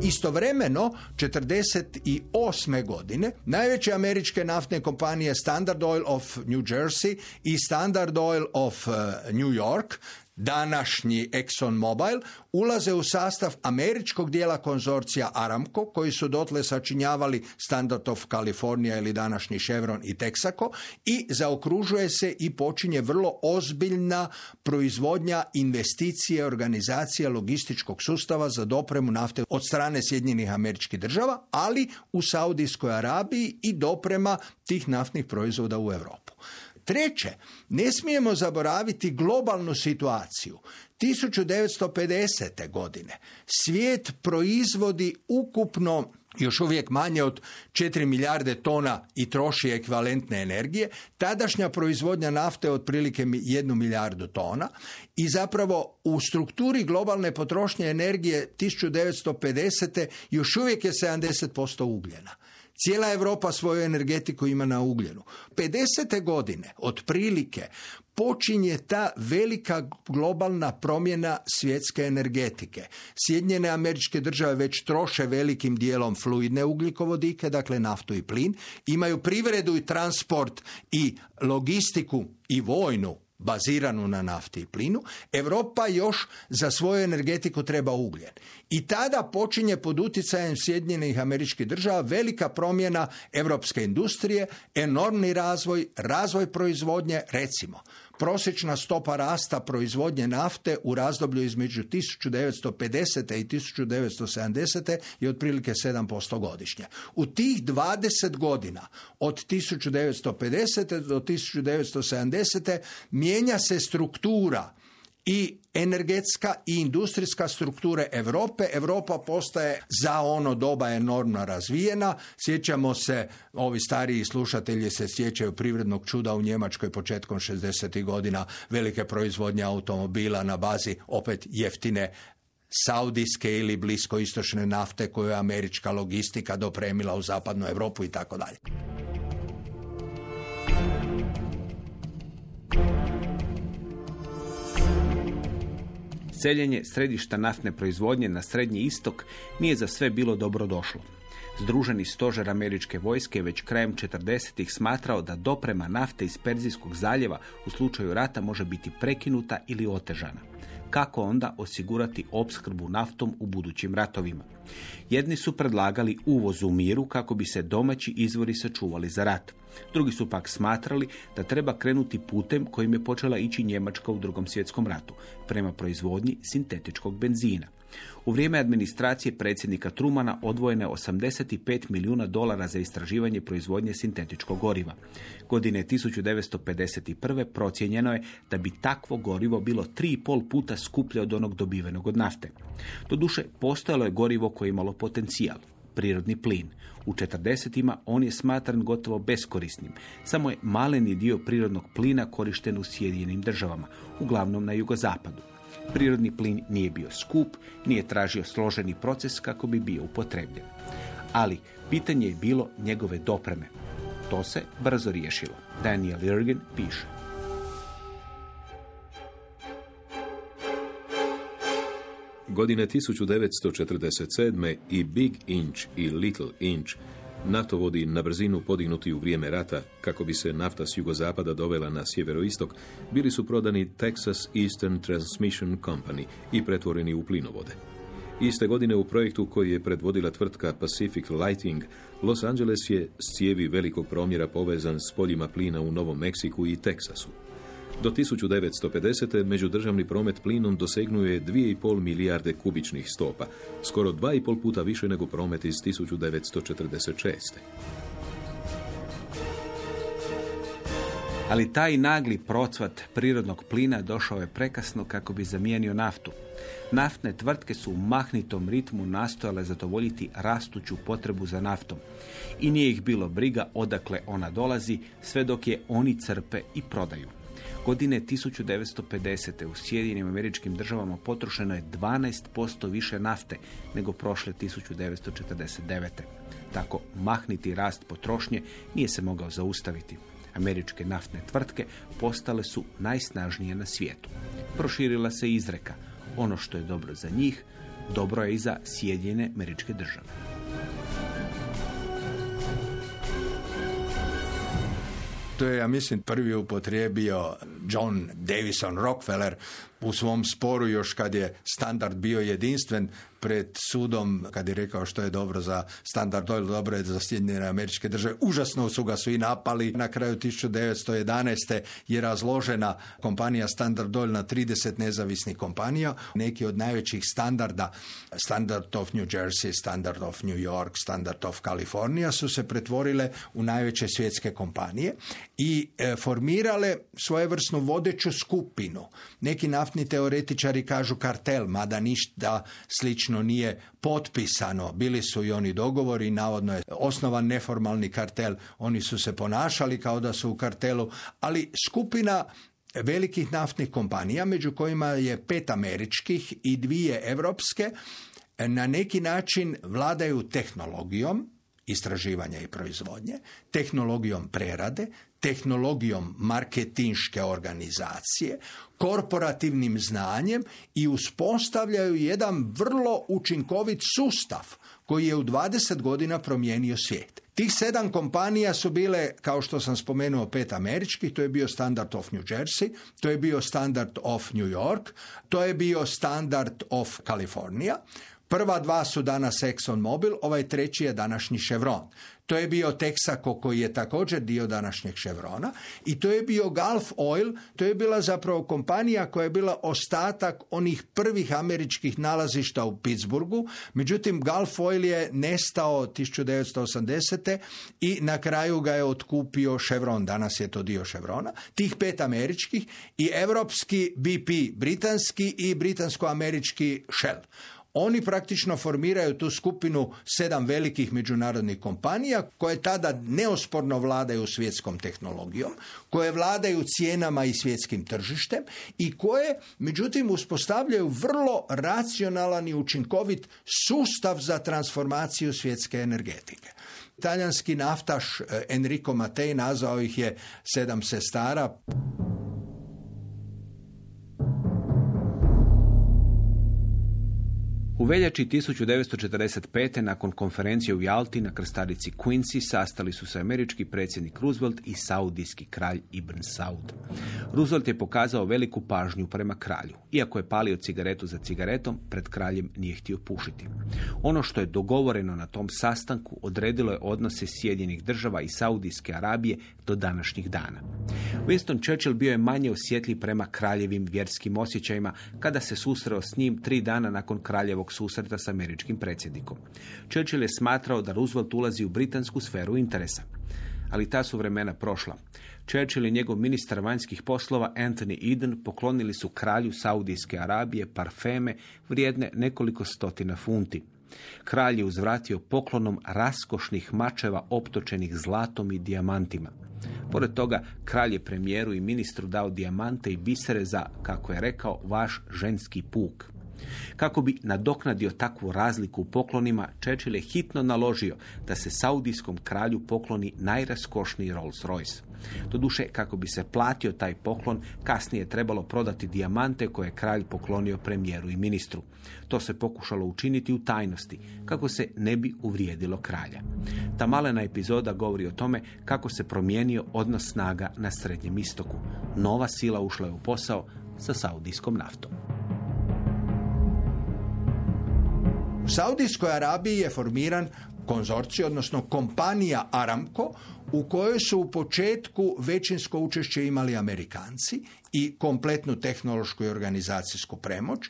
Istovremeno, 48. godine, najveće američke naftne kompanije Standard Oil of New Jersey i Standard Oil of uh, New York današnji Exxon Mobil ulaze u sastav američkog dijela konzorcija Aramco, koji su dotle sačinjavali Standard of California ili današnji Chevron i Texaco i zaokružuje se i počinje vrlo ozbiljna proizvodnja investicije organizacija logističkog sustava za dopremu nafte od strane Sjedinjenih američkih država, ali u Saudijskoj Arabiji i doprema tih naftnih proizvoda u Europu. Treće, ne smijemo zaboraviti globalnu situaciju. 1950. godine svijet proizvodi ukupno još uvijek manje od 4 milijarde tona i troši ekvivalentne energije, tadašnja proizvodnja nafte je otprilike 1 milijardu tona i zapravo u strukturi globalne potrošnje energije 1950. još uvijek je 70% ugljena. Cijela Europa svoju energetiku ima na ugljenu. 50. godine, otprilike, počinje ta velika globalna promjena svjetske energetike. Sjedinjene američke države već troše velikim dijelom fluidne ugljikovodike, dakle naftu i plin, imaju privredu i transport i logistiku i vojnu baziranu na nafti i plinu, Europa još za svoju energetiku treba ugljen. I tada počinje pod utjecajem Sjedinjenih američkih država velika promjena europske industrije, enormni razvoj, razvoj proizvodnje, recimo. Prosječna stopa rasta proizvodnje nafte u razdoblju između 1950. i 1970. je otprilike 7% godišnje. U tih 20 godina od 1950. do 1970. mijenja se struktura i energetska i industrijska strukture Europe. Europa postaje za ono doba enormno razvijena. Sjećamo se, ovi stariji slušatelji se sjećaju privrednog čuda u Njemačkoj početkom 60. godina, velike proizvodnje automobila na bazi opet jeftine saudijske ili bliskoistočne nafte koju je američka logistika dopremila u zapadnu Europu i tako dalje. Seljenje središta naftne proizvodnje na srednji istok nije za sve bilo dobro došlo. Združeni stožer američke vojske već krajem 40. smatrao da doprema nafte iz Perzijskog zaljeva u slučaju rata može biti prekinuta ili otežana. Kako onda osigurati opskrbu naftom u budućim ratovima? Jedni su predlagali uvoz u miru kako bi se domaći izvori sačuvali za rat. Drugi su pak smatrali da treba krenuti putem kojim je počela ići Njemačka u drugom svjetskom ratu, prema proizvodnji sintetičkog benzina. U vrijeme administracije predsjednika Trumana odvojeno je 85 milijuna dolara za istraživanje proizvodnje sintetičkog goriva. Godine 1951. procijenjeno je da bi takvo gorivo bilo 3,5 puta skuplje od onog dobivenog od nafte. Doduše, postojalo je gorivo koje je imalo potencijal prirodni plin. U 40. on je smatran gotovo beskorisnim. Samo je maleni dio prirodnog plina korišten u Sjedinjenim državama, uglavnom na jugozapadu. Prirodni plin nije bio skup, nije tražio složeni proces kako bi bio upotrebljen. Ali pitanje je bilo njegove dopreme. To se brzo riješilo. Daniel Jurgen piše. Godine 1947. i Big Inch i Little Inch naftovodi na brzinu podignuti u vrijeme rata kako bi se nafta s jugozapada dovela na sjeveroistok, bili su prodani Texas Eastern Transmission Company i pretvoreni u plinovode. Iste godine u projektu koji je predvodila tvrtka Pacific Lighting, Los Angeles je s cijevi velikog promjera povezan s poljima plina u Novom Meksiku i Teksasu. Do 1950. međudržavni promet plinom dosegnuje 2,5 milijarde kubičnih stopa, skoro 2,5 puta više nego promet iz 1946. Ali taj nagli procvat prirodnog plina došao je prekasno kako bi zamijenio naftu. Naftne tvrtke su u mahnitom ritmu nastojale zadovoljiti rastuću potrebu za naftom. I nije ih bilo briga odakle ona dolazi, sve dok je oni crpe i prodaju. Godine 1950. u Sjedinim američkim državama potrošeno je 12% više nafte nego prošle 1949. Tako mahniti rast potrošnje nije se mogao zaustaviti. Američke naftne tvrtke postale su najsnažnije na svijetu. Proširila se izreka. Ono što je dobro za njih, dobro je i za Sjedinjene američke države. To je, ja mislim, prvi upotrijebio John Davison Rockefeller u svom sporu još kad je standard bio jedinstven pred sudom kad je rekao što je dobro za standard oil, dobro je za Sjedinjene američke države. Užasno su ga su i napali. Na kraju 1911. je razložena kompanija Standard Oil na 30 nezavisnih kompanija. Neki od najvećih standarda, Standard of New Jersey, Standard of New York, Standard of California su se pretvorile u najveće svjetske kompanije i e, formirale svojevrsnu vodeću skupinu. Neki naftni teoretičari kažu kartel, mada ništa slično nije potpisano. Bili su i oni dogovori, navodno je osnovan neformalni kartel. Oni su se ponašali kao da su u kartelu, ali skupina velikih naftnih kompanija, među kojima je pet američkih i dvije europske, na neki način vladaju tehnologijom, istraživanja i proizvodnje, tehnologijom prerade, tehnologijom marketinške organizacije, korporativnim znanjem i uspostavljaju jedan vrlo učinkovit sustav koji je u 20 godina promijenio svijet. Tih sedam kompanija su bile, kao što sam spomenuo, pet američkih, to je bio Standard of New Jersey, to je bio Standard of New York, to je bio Standard of California, Prva dva su danas Exxon Mobil, ovaj treći je današnji Chevron. to je bio Texaco koji je također dio današnjeg Chevrona i to je bio Gulf Oil, to je bila zapravo kompanija koja je bila ostatak onih prvih američkih nalazišta u Pittsburghu. Međutim, Gulf Oil je nestao 1980. i na kraju ga je otkupio Chevron, danas je to dio Chevrona, tih pet američkih i europski BP britanski i britansko-američki Shell. Oni praktično formiraju tu skupinu sedam velikih međunarodnih kompanija koje tada neosporno vladaju svjetskom tehnologijom, koje vladaju cijenama i svjetskim tržištem i koje, međutim, uspostavljaju vrlo racionalan i učinkovit sustav za transformaciju svjetske energetike. Talijanski naftaš eh, Enrico Mattei nazvao ih je sedam sestara. U veljači 1945. nakon konferencije u Jalti na krstarici Quincy sastali su se američki predsjednik Roosevelt i saudijski kralj Ibn Saud. Roosevelt je pokazao veliku pažnju prema kralju. Iako je palio cigaretu za cigaretom, pred kraljem nije htio pušiti. Ono što je dogovoreno na tom sastanku odredilo je odnose Sjedinjenih država i Saudijske Arabije do današnjih dana. Winston Churchill bio je manje osjetljiv prema kraljevim vjerskim osjećajima kada se susreo s njim tri dana nakon kraljevog susreta s američkim predsjednikom. Churchill je smatrao da Roosevelt ulazi u britansku sferu interesa. Ali ta su vremena prošla. Churchill i njegov ministar vanjskih poslova Anthony Eden poklonili su kralju Saudijske Arabije parfeme vrijedne nekoliko stotina funti. Kralj je uzvratio poklonom raskošnih mačeva optočenih zlatom i dijamantima. Pored toga, kralj je premijeru i ministru dao dijamante i bisere za, kako je rekao, vaš ženski puk. Kako bi nadoknadio takvu razliku u poklonima, Churchill je hitno naložio da se saudijskom kralju pokloni najraskošniji Rolls Royce. Doduše, kako bi se platio taj poklon, kasnije je trebalo prodati dijamante koje je kralj poklonio premijeru i ministru. To se pokušalo učiniti u tajnosti, kako se ne bi uvrijedilo kralja. Ta malena epizoda govori o tome kako se promijenio odnos snaga na Srednjem istoku. Nova sila ušla je u posao sa saudijskom naftom. U Saudijskoj Arabiji je formiran konzorcij, odnosno kompanija Aramco, u kojoj su u početku većinsko učešće imali Amerikanci i kompletnu tehnološku i organizacijsku premoć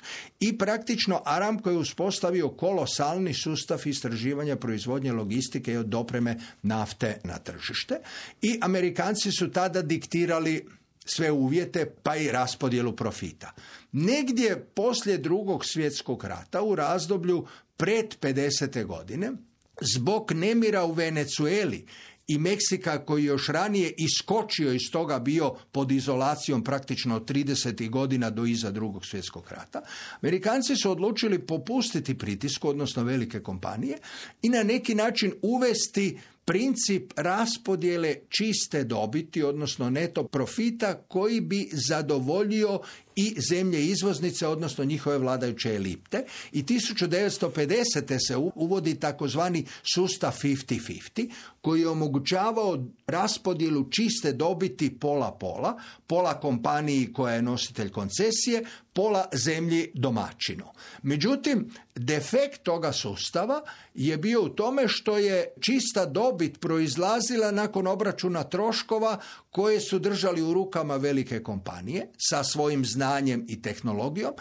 i praktično Aramco je uspostavio kolosalni sustav istraživanja proizvodnje logistike i od dopreme nafte na tržište i Amerikanci su tada diktirali sve uvjete pa i raspodjelu profita. Negdje poslije drugog svjetskog rata u razdoblju pred 50. godine zbog nemira u Venecueli i Meksika koji još ranije iskočio iz toga bio pod izolacijom praktično od 30. godina do iza drugog svjetskog rata, Amerikanci su odlučili popustiti pritisku, odnosno velike kompanije, i na neki način uvesti princip raspodjele čiste dobiti, odnosno neto profita, koji bi zadovoljio i zemlje izvoznice, odnosno njihove vladajuće elipte. I 1950. se uvodi takozvani sustav 50-50, koji je omogućavao raspodjelu čiste dobiti pola-pola, pola kompaniji koja je nositelj koncesije, pola zemlji domaćinu. Međutim, defekt toga sustava je bio u tome što je čista dobit proizlazila nakon obračuna troškova koje su držali u rukama velike kompanije sa svojim znanjem i tehnologijom,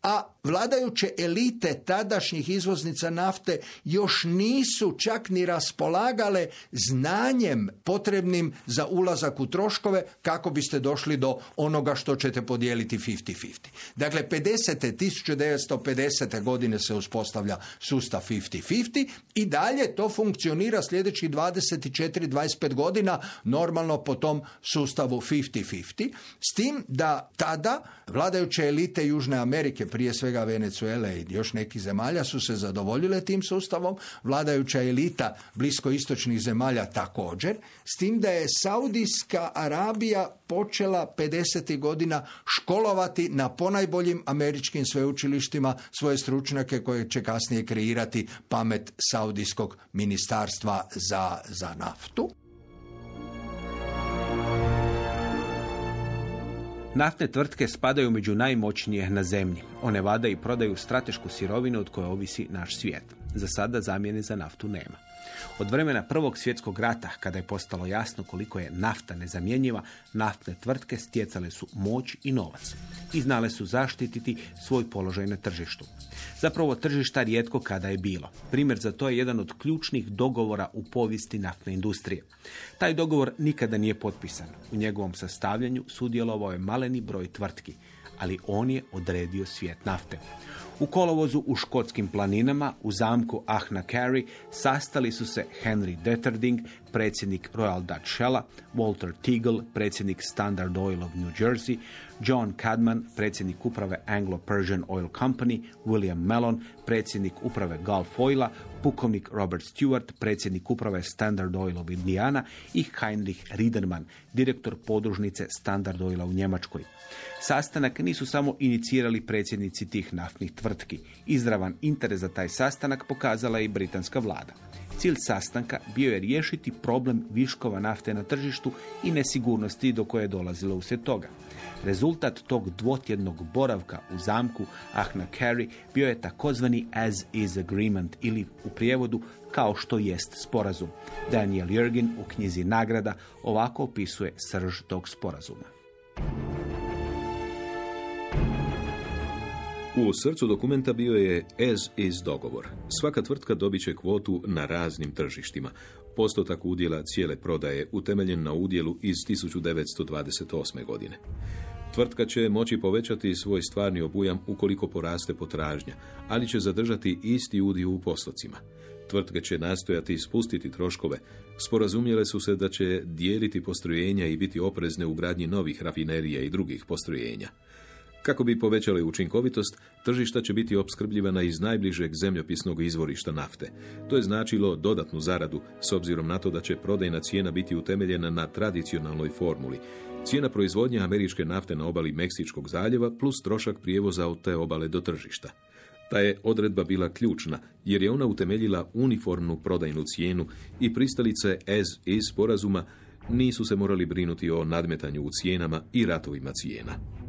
a vladajuće elite tadašnjih izvoznica nafte još nisu čak ni raspolagale znanjem potrebnim za ulazak u troškove kako biste došli do onoga što ćete podijeliti 50-50. Dakle, 50. 1950. godine se uspostavlja sustav 50-50 i dalje to funkcionira sljedećih 24-25 godina normalno po tom sustavu 50-50. S tim da tada vladajuće elite Južne Amerike, prije svega Venezuele i još nekih zemalja su se zadovoljile tim sustavom, vladajuća elita bliskoistočnih zemalja također, s tim da je Saudijska Arabija počela 50. godina školovati na ponajboljim američkim sveučilištima svoje stručnjake koje će kasnije kreirati pamet Saudijskog ministarstva za, za naftu. Naftne tvrtke spadaju među najmoćnije na zemlji. One vada i prodaju stratešku sirovinu od koje ovisi naš svijet. Za sada zamjene za naftu nema. Od vremena Prvog svjetskog rata, kada je postalo jasno koliko je nafta nezamjenjiva, naftne tvrtke stjecale su moć i novac i znale su zaštititi svoj položaj na tržištu. Zapravo tržišta rijetko kada je bilo. Primjer za to je jedan od ključnih dogovora u povijesti naftne industrije. Taj dogovor nikada nije potpisan. U njegovom sastavljanju sudjelovao je maleni broj tvrtki, ali on je odredio svijet nafte. U kolovozu u škotskim planinama u zamku Ahna Carey sastali su se Henry Detterding, predsjednik Royal Dutch Shella, Walter Teagle, predsjednik Standard Oil of New Jersey, John Cadman, predsjednik uprave Anglo-Persian Oil Company, William Mellon, predsjednik uprave Gulf Oila, pukovnik Robert Stewart, predsjednik uprave Standard Oil of Indiana i Heinrich Riederman, direktor podružnice Standard Oila u Njemačkoj. Sastanak nisu samo inicirali predsjednici tih naftnih tvrtki. Izravan interes za taj sastanak pokazala je i britanska vlada. Cilj sastanka bio je riješiti problem viškova nafte na tržištu i nesigurnosti do koje je dolazilo uslijed toga. Rezultat tog dvotjednog boravka u zamku Ahna Carey bio je takozvani as is agreement ili u prijevodu kao što jest sporazum. Daniel Jurgin u knjizi Nagrada ovako opisuje srž tog sporazuma. U srcu dokumenta bio je as is dogovor. Svaka tvrtka dobit će kvotu na raznim tržištima. Postotak udjela cijele prodaje utemeljen na udjelu iz 1928. godine. Tvrtka će moći povećati svoj stvarni obujam ukoliko poraste potražnja, ali će zadržati isti udio u postocima. Tvrtke će nastojati spustiti troškove. Sporazumjele su se da će dijeliti postrojenja i biti oprezne u gradnji novih rafinerija i drugih postrojenja. Kako bi povećali učinkovitost, tržišta će biti opskrbljivana iz najbližeg zemljopisnog izvorišta nafte. To je značilo dodatnu zaradu, s obzirom na to da će prodajna cijena biti utemeljena na tradicionalnoj formuli. Cijena proizvodnje američke nafte na obali Meksičkog zaljeva plus trošak prijevoza od te obale do tržišta. Ta je odredba bila ključna, jer je ona utemeljila uniformnu prodajnu cijenu i pristalice as iz sporazuma nisu se morali brinuti o nadmetanju u cijenama i ratovima cijena.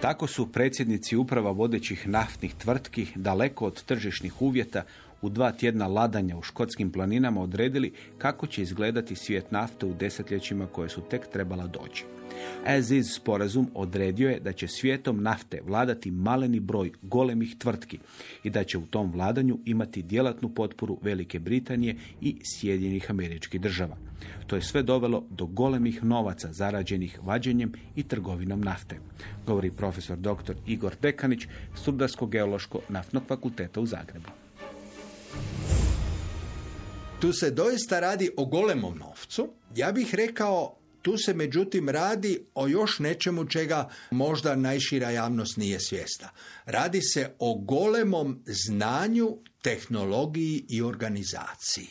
Tako su predsjednici uprava vodećih naftnih tvrtki daleko od tržišnih uvjeta u dva tjedna ladanja u škotskim planinama odredili kako će izgledati svijet nafte u desetljećima koje su tek trebala doći. Aziz sporazum odredio je da će svijetom nafte vladati maleni broj golemih tvrtki i da će u tom vladanju imati djelatnu potporu Velike Britanije i Sjedinjenih američkih država. To je sve dovelo do golemih novaca zarađenih vađenjem i trgovinom nafte, govori profesor dr. Igor Dekanić s Rudarsko-geološko naftnog fakulteta u Zagrebu. Tu se doista radi o golemom novcu. Ja bih rekao tu se međutim radi o još nečemu čega možda najšira javnost nije svijesta. Radi se o golemom znanju, tehnologiji i organizaciji.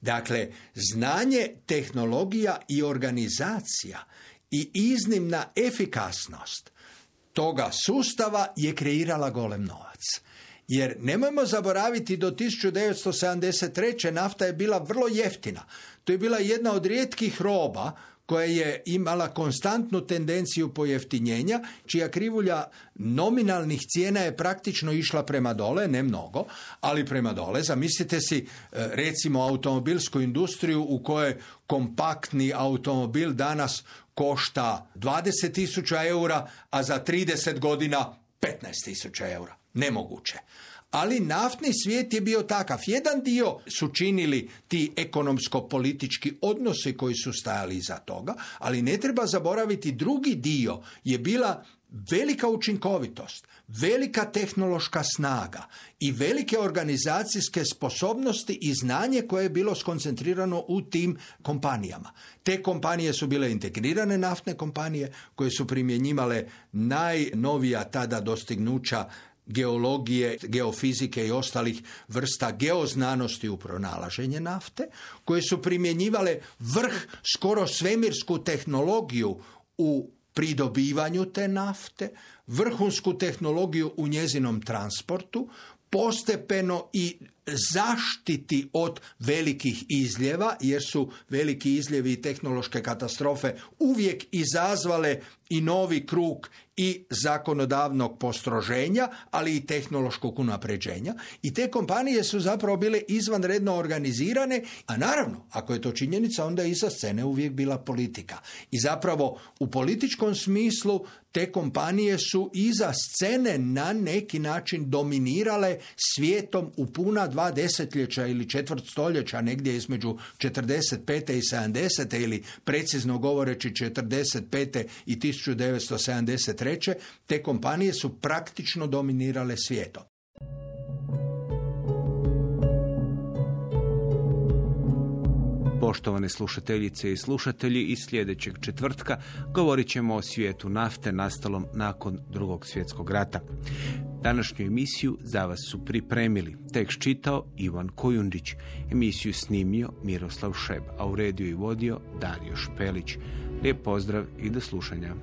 Dakle, znanje, tehnologija i organizacija i iznimna efikasnost toga sustava je kreirala golem novac. Jer nemojmo zaboraviti do 1973. nafta je bila vrlo jeftina. To je bila jedna od rijetkih roba koja je imala konstantnu tendenciju pojeftinjenja, čija krivulja nominalnih cijena je praktično išla prema dole, ne mnogo, ali prema dole. Zamislite si e, recimo automobilsku industriju u kojoj kompaktni automobil danas košta 20.000 eura, a za 30 godina 15.000 eura. Nemoguće ali naftni svijet je bio takav. Jedan dio su činili ti ekonomsko-politički odnosi koji su stajali iza toga, ali ne treba zaboraviti drugi dio je bila velika učinkovitost, velika tehnološka snaga i velike organizacijske sposobnosti i znanje koje je bilo skoncentrirano u tim kompanijama. Te kompanije su bile integrirane naftne kompanije koje su primjenjivale najnovija tada dostignuća geologije, geofizike i ostalih vrsta geoznanosti u pronalaženje nafte, koje su primjenjivale vrh skoro svemirsku tehnologiju u pridobivanju te nafte, vrhunsku tehnologiju u njezinom transportu, postepeno i zaštiti od velikih izljeva, jer su veliki izljevi i tehnološke katastrofe uvijek izazvale i novi krug i zakonodavnog postroženja, ali i tehnološkog unapređenja. I te kompanije su zapravo bile izvanredno organizirane, a naravno, ako je to činjenica, onda je iza scene uvijek bila politika. I zapravo u političkom smislu te kompanije su iza scene na neki način dominirale svijetom u puna dva desetljeća ili četvrt stoljeća, negdje između 45. i 70. ili precizno govoreći 45. i 1973. Te kompanije su praktično dominirale svijetom. Poštovane slušateljice i slušatelji, iz sljedećeg četvrtka govorit ćemo o svijetu nafte nastalom nakon drugog svjetskog rata. Današnju emisiju za vas su pripremili. Tekst čitao Ivan Kojundić, emisiju snimio Miroslav Šeb, a u rediju i vodio Dario Špelić. Lijep pozdrav i do slušanja.